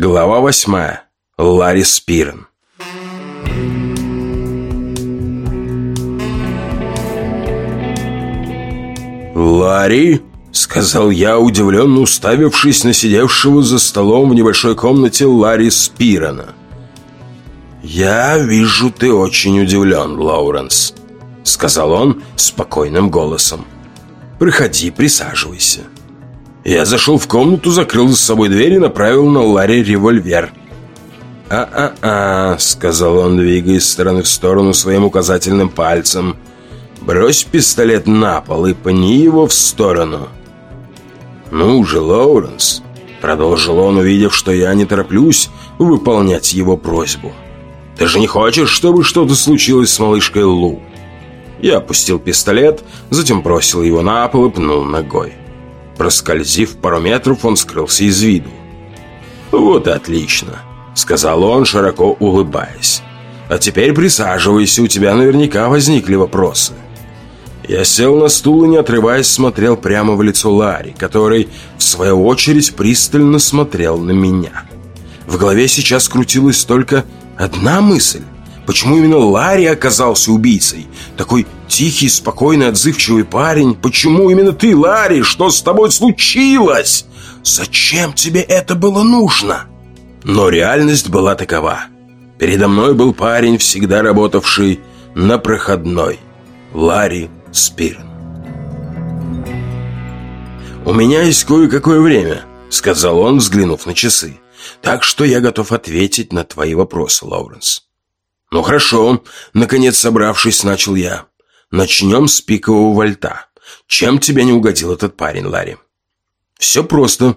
Глава восьмая. Ларри Спирен. «Ларри?» — сказал я, удивленно уставившись на сидевшего за столом в небольшой комнате Ларри Спирена. «Я вижу, ты очень удивлен, Лоуренс», — сказал он спокойным голосом. «Проходи, присаживайся». Я зашел в комнату, закрыл за собой дверь и направил на Ларри револьвер. «А-а-а», — сказал он, двигаясь стороны в сторону своим указательным пальцем. «Брось пистолет на пол и пни его в сторону». «Ну же, Лоуренс», — продолжил он, увидев, что я не тороплюсь выполнять его просьбу. «Ты же не хочешь, чтобы что-то случилось с малышкой Лу?» Я опустил пистолет, затем бросил его на пол и пнул ногой. Проскользив пару метров, он скрылся из виду. «Вот отлично», — сказал он, широко улыбаясь. «А теперь присаживайся, у тебя наверняка возникли вопросы». Я сел на стул и, не отрываясь, смотрел прямо в лицо Ларри, который, в свою очередь, пристально смотрел на меня. В голове сейчас крутилась только одна мысль. Почему именно Ларри оказался убийцей? Такой тихий, спокойный, отзывчивый парень. Почему именно ты, Ларри? Что с тобой случилось? Зачем тебе это было нужно? Но реальность была такова. Передо мной был парень, всегда работавший на проходной. Ларри Спирн. «У меня есть кое-какое время», — сказал он, взглянув на часы. «Так что я готов ответить на твои вопросы, Лоуренс». «Ну хорошо», — наконец собравшись, начал я. «Начнем с пикового вольта. Чем тебе не угодил этот парень, Ларри?» «Все просто.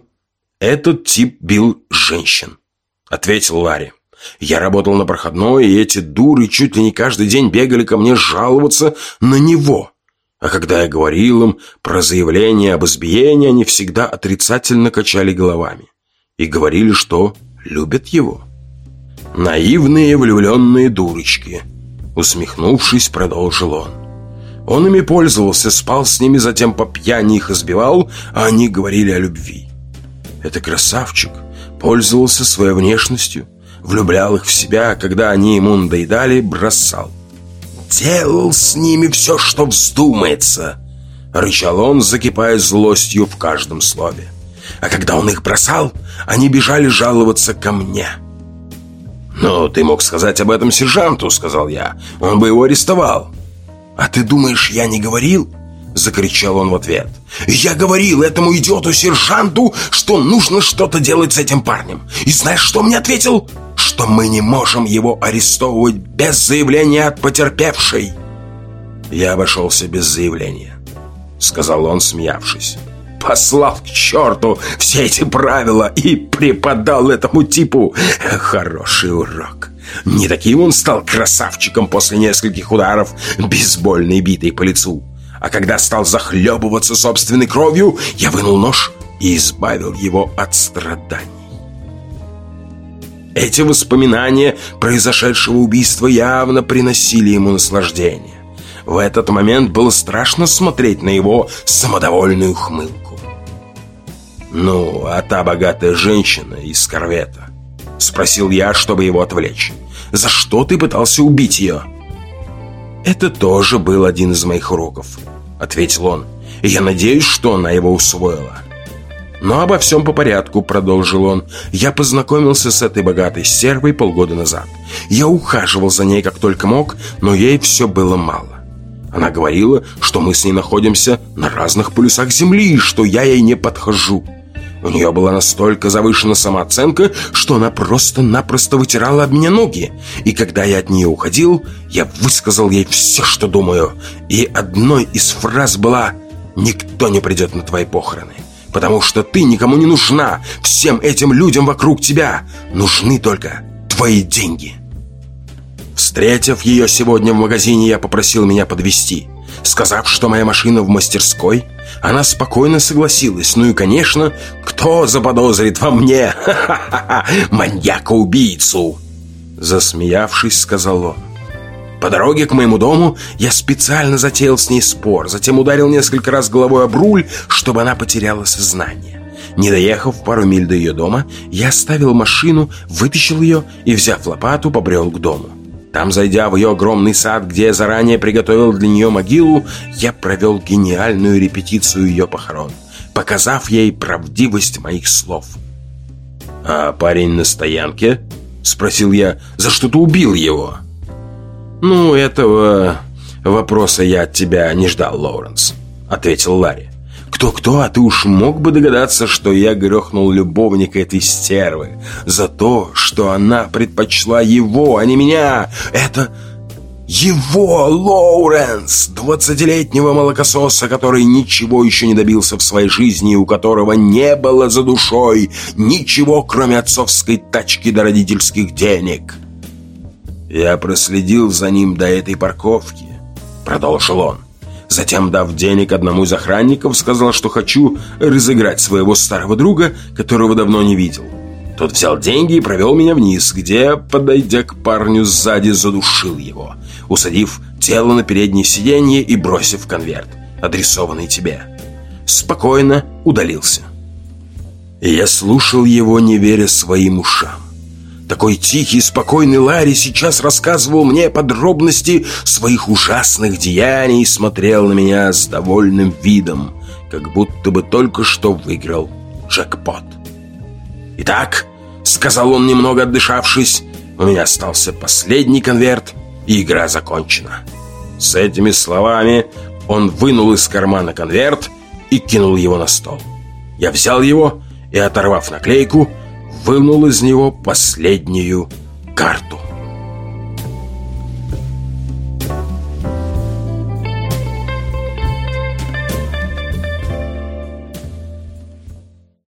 Этот тип бил женщин», — ответил Ларри. «Я работал на проходной, и эти дуры чуть ли не каждый день бегали ко мне жаловаться на него. А когда я говорил им про заявление об избиении, они всегда отрицательно качали головами и говорили, что любят его». Наивные влюбленные дурочки. Усмехнувшись, продолжил он. Он ими пользовался, спал с ними, затем по пьяни их избивал, а они говорили о любви. Это красавчик пользовался своей внешностью, влюблял их в себя, а когда они ему надоедали, бросал. «Делал с ними все, что вздумается», — рычал он, закипая злостью в каждом слове. А когда он их бросал, они бежали жаловаться ко мне — «Ну, ты мог сказать об этом сержанту», — сказал я. «Он бы его арестовал». «А ты думаешь, я не говорил?» — закричал он в ответ. «Я говорил этому идиоту-сержанту, что нужно что-то делать с этим парнем. И знаешь, что мне ответил? Что мы не можем его арестовывать без заявления от потерпевшей». «Я обошелся без заявления», — сказал он, смеявшись послал к черту все эти правила и преподал этому типу хороший урок. Не таким он стал красавчиком после нескольких ударов бейсбольной битой по лицу. А когда стал захлебываться собственной кровью, я вынул нож и избавил его от страданий. Эти воспоминания произошедшего убийства явно приносили ему наслаждение. В этот момент было страшно смотреть на его самодовольную хмылку. «Ну, а та богатая женщина из корвета?» Спросил я, чтобы его отвлечь. «За что ты пытался убить ее?» «Это тоже был один из моих уроков», — ответил он. «Я надеюсь, что она его усвоила». «Но обо всем по порядку», — продолжил он. «Я познакомился с этой богатой стервой полгода назад. Я ухаживал за ней как только мог, но ей все было мало. Она говорила, что мы с ней находимся на разных полюсах Земли и что я ей не подхожу. У нее была настолько завышена самооценка, что она просто-напросто вытирала об меня ноги. И когда я от нее уходил, я высказал ей все, что думаю. И одной из фраз была «Никто не придет на твои похороны, потому что ты никому не нужна. Всем этим людям вокруг тебя нужны только твои деньги». Встретив ее сегодня в магазине, я попросил меня подвести, сказав, что моя машина в мастерской – она спокойно согласилась. Ну и, конечно, кто заподозрит во мне? Маньяка-убийцу!» Засмеявшись, сказал он. По дороге к моему дому я специально затеял с ней спор, затем ударил несколько раз головой об руль, чтобы она потеряла сознание. Не доехав пару миль до ее дома, я оставил машину, вытащил ее и, взяв лопату, побрел к дому. Там, зайдя в ее огромный сад, где я заранее приготовил для нее могилу, я провел гениальную репетицию ее похорон, показав ей правдивость моих слов. «А парень на стоянке?» — спросил я. «За что ты убил его?» «Ну, этого вопроса я от тебя не ждал, Лоуренс», — ответил Ларри. Кто-кто, а ты уж мог бы догадаться, что я грехнул любовника этой стервы за то, что она предпочла его, а не меня. Это его, Лоуренс, двадцатилетнего молокососа, который ничего еще не добился в своей жизни, у которого не было за душой ничего, кроме отцовской тачки до родительских денег. Я проследил за ним до этой парковки, продолжил он. Затем, дав денег одному из охранников, сказал, что хочу разыграть своего старого друга, которого давно не видел. Тот взял деньги и провел меня вниз, где, подойдя к парню сзади, задушил его, усадив тело на переднее сиденье и бросив конверт, адресованный тебе. Спокойно удалился. Я слушал его, не веря своим ушам. Такой тихий, спокойный Ларри сейчас рассказывал мне подробности своих ужасных деяний и смотрел на меня с довольным видом, как будто бы только что выиграл джекпот. «Итак», — сказал он, немного отдышавшись, — «у меня остался последний конверт, и игра закончена». С этими словами он вынул из кармана конверт и кинул его на стол. Я взял его и, оторвав наклейку, вынул из него последнюю карту.